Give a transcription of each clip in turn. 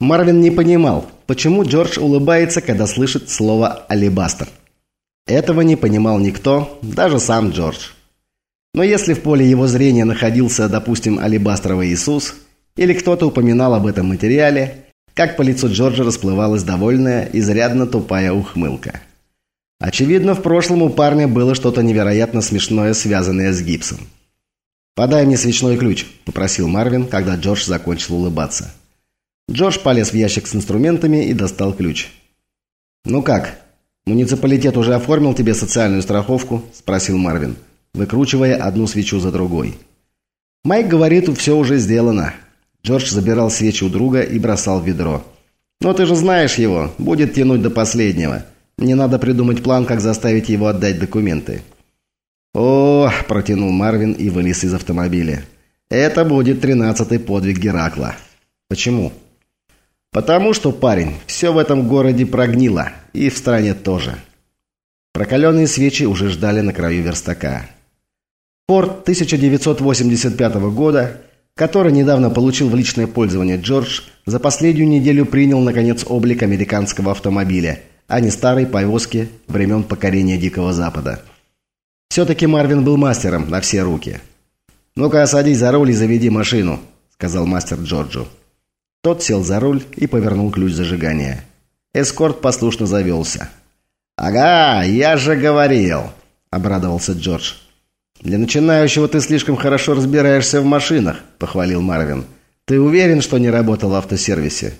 Марвин не понимал, почему Джордж улыбается, когда слышит слово «алибастер». Этого не понимал никто, даже сам Джордж. Но если в поле его зрения находился, допустим, алибастровый Иисус, или кто-то упоминал об этом материале, как по лицу Джорджа расплывалась довольная, изрядно тупая ухмылка. Очевидно, в прошлом у парня было что-то невероятно смешное, связанное с гипсом. «Подай мне свечной ключ», – попросил Марвин, когда Джордж закончил улыбаться. Джордж полез в ящик с инструментами и достал ключ. «Ну как, муниципалитет уже оформил тебе социальную страховку?» – спросил Марвин, выкручивая одну свечу за другой. Майк говорит, все уже сделано. Джордж забирал свечи у друга и бросал в ведро. «Но ты же знаешь его, будет тянуть до последнего. Мне надо придумать план, как заставить его отдать документы». «О!» – протянул Марвин и вылез из автомобиля. «Это будет тринадцатый подвиг Геракла». «Почему?» Потому что, парень, все в этом городе прогнило. И в стране тоже. Прокаленные свечи уже ждали на краю верстака. Порт 1985 года, который недавно получил в личное пользование Джордж, за последнюю неделю принял, наконец, облик американского автомобиля, а не старой повозки времен покорения Дикого Запада. Все-таки Марвин был мастером на все руки. «Ну-ка, садись за руль и заведи машину», — сказал мастер Джорджу. Тот сел за руль и повернул ключ зажигания. Эскорт послушно завелся. «Ага, я же говорил!» – обрадовался Джордж. «Для начинающего ты слишком хорошо разбираешься в машинах», – похвалил Марвин. «Ты уверен, что не работал в автосервисе?»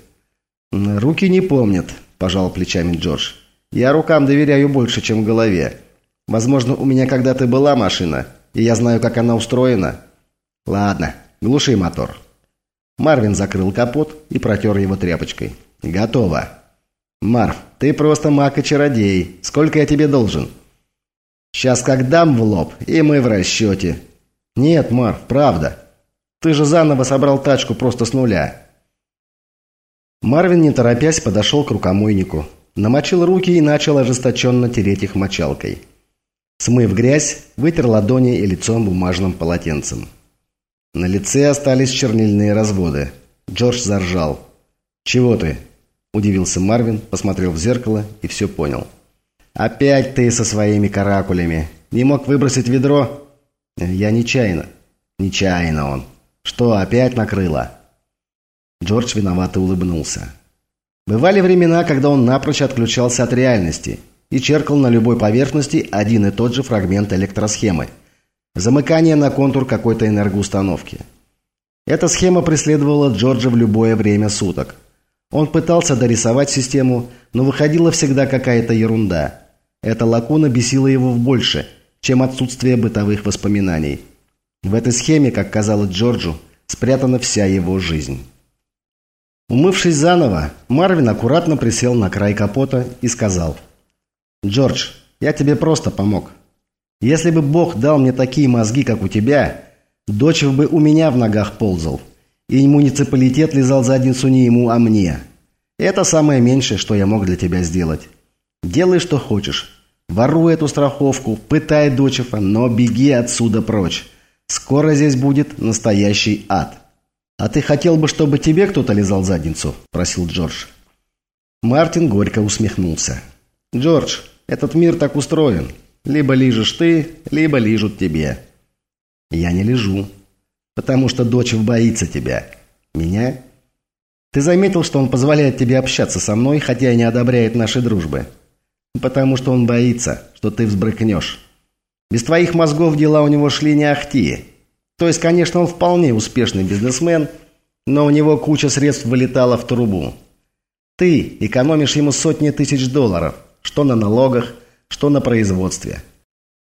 «Руки не помнят», – пожал плечами Джордж. «Я рукам доверяю больше, чем голове. Возможно, у меня когда-то была машина, и я знаю, как она устроена». «Ладно, глуши мотор». Марвин закрыл капот и протер его тряпочкой. «Готово». «Марв, ты просто маг и чародей. Сколько я тебе должен?» «Сейчас как дам в лоб, и мы в расчете». «Нет, Марв, правда. Ты же заново собрал тачку просто с нуля». Марвин, не торопясь, подошел к рукомойнику. Намочил руки и начал ожесточенно тереть их мочалкой. Смыв грязь, вытер ладони и лицом бумажным полотенцем. На лице остались чернильные разводы. Джордж заржал. «Чего ты?» – удивился Марвин, посмотрел в зеркало и все понял. «Опять ты со своими каракулями. Не мог выбросить ведро?» «Я нечаянно». «Нечаянно он. Что, опять накрыло?» Джордж виновато улыбнулся. Бывали времена, когда он напрочь отключался от реальности и черкал на любой поверхности один и тот же фрагмент электросхемы – Замыкание на контур какой-то энергоустановки. Эта схема преследовала Джорджа в любое время суток. Он пытался дорисовать систему, но выходила всегда какая-то ерунда. Эта лакуна бесила его в больше, чем отсутствие бытовых воспоминаний. В этой схеме, как казалось Джорджу, спрятана вся его жизнь. Умывшись заново, Марвин аккуратно присел на край капота и сказал «Джордж, я тебе просто помог. Если бы Бог дал мне такие мозги, как у тебя, дочев бы у меня в ногах ползал, и муниципалитет лизал задницу не ему, а мне. Это самое меньшее, что я мог для тебя сделать. Делай, что хочешь. Воруй эту страховку, пытай дочефа, но беги отсюда прочь. Скоро здесь будет настоящий ад. «А ты хотел бы, чтобы тебе кто-то лизал задницу?» – просил Джордж. Мартин горько усмехнулся. «Джордж, этот мир так устроен. Либо лижешь ты, либо лижут тебе. Я не лежу, потому что дочь боится тебя. Меня? Ты заметил, что он позволяет тебе общаться со мной, хотя и не одобряет нашей дружбы? Потому что он боится, что ты взбрыкнешь. Без твоих мозгов дела у него шли не ахти. То есть, конечно, он вполне успешный бизнесмен, но у него куча средств вылетала в трубу. Ты экономишь ему сотни тысяч долларов, что на налогах, что на производстве.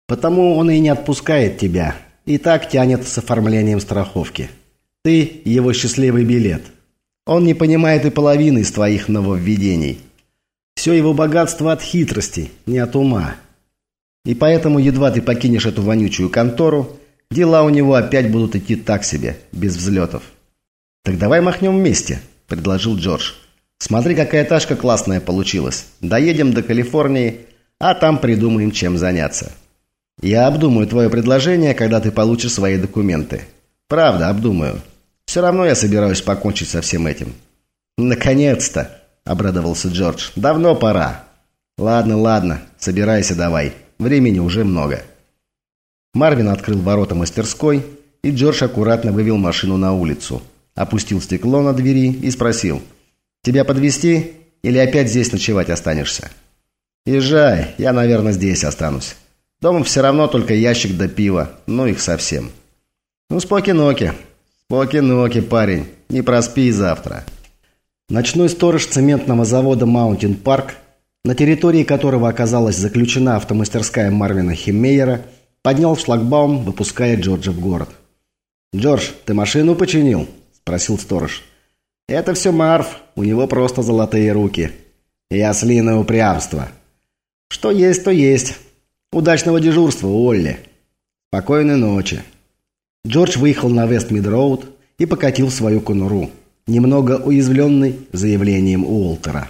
Потому он и не отпускает тебя, и так тянет с оформлением страховки. Ты – его счастливый билет. Он не понимает и половины из твоих нововведений. Все его богатство от хитрости, не от ума. И поэтому, едва ты покинешь эту вонючую контору, дела у него опять будут идти так себе, без взлетов. «Так давай махнем вместе», – предложил Джордж. «Смотри, какая тачка классная получилась. Доедем до Калифорнии, а там придумаем, чем заняться. Я обдумаю твое предложение, когда ты получишь свои документы. Правда, обдумаю. Все равно я собираюсь покончить со всем этим. «Наконец-то!» – обрадовался Джордж. «Давно пора». «Ладно, ладно, собирайся давай. Времени уже много». Марвин открыл ворота мастерской, и Джордж аккуратно вывел машину на улицу. Опустил стекло на двери и спросил. «Тебя подвезти или опять здесь ночевать останешься?» «Езжай, я, наверное, здесь останусь. Дома все равно только ящик да пиво, ну их совсем». «Ну, споки-ноки, споки-ноки, парень, не проспи завтра». Ночной сторож цементного завода «Маунтин Парк», на территории которого оказалась заключена автомастерская Марвина Химмейера, поднял шлагбаум, выпуская Джорджа в город. «Джордж, ты машину починил?» – спросил сторож. «Это все Марв, у него просто золотые руки. И ослиное упрямство. Что есть, то есть. Удачного дежурства, Олли. Спокойной ночи». Джордж выехал на Вестмид-Роуд и покатил свою конуру, немного уязвленный заявлением Уолтера.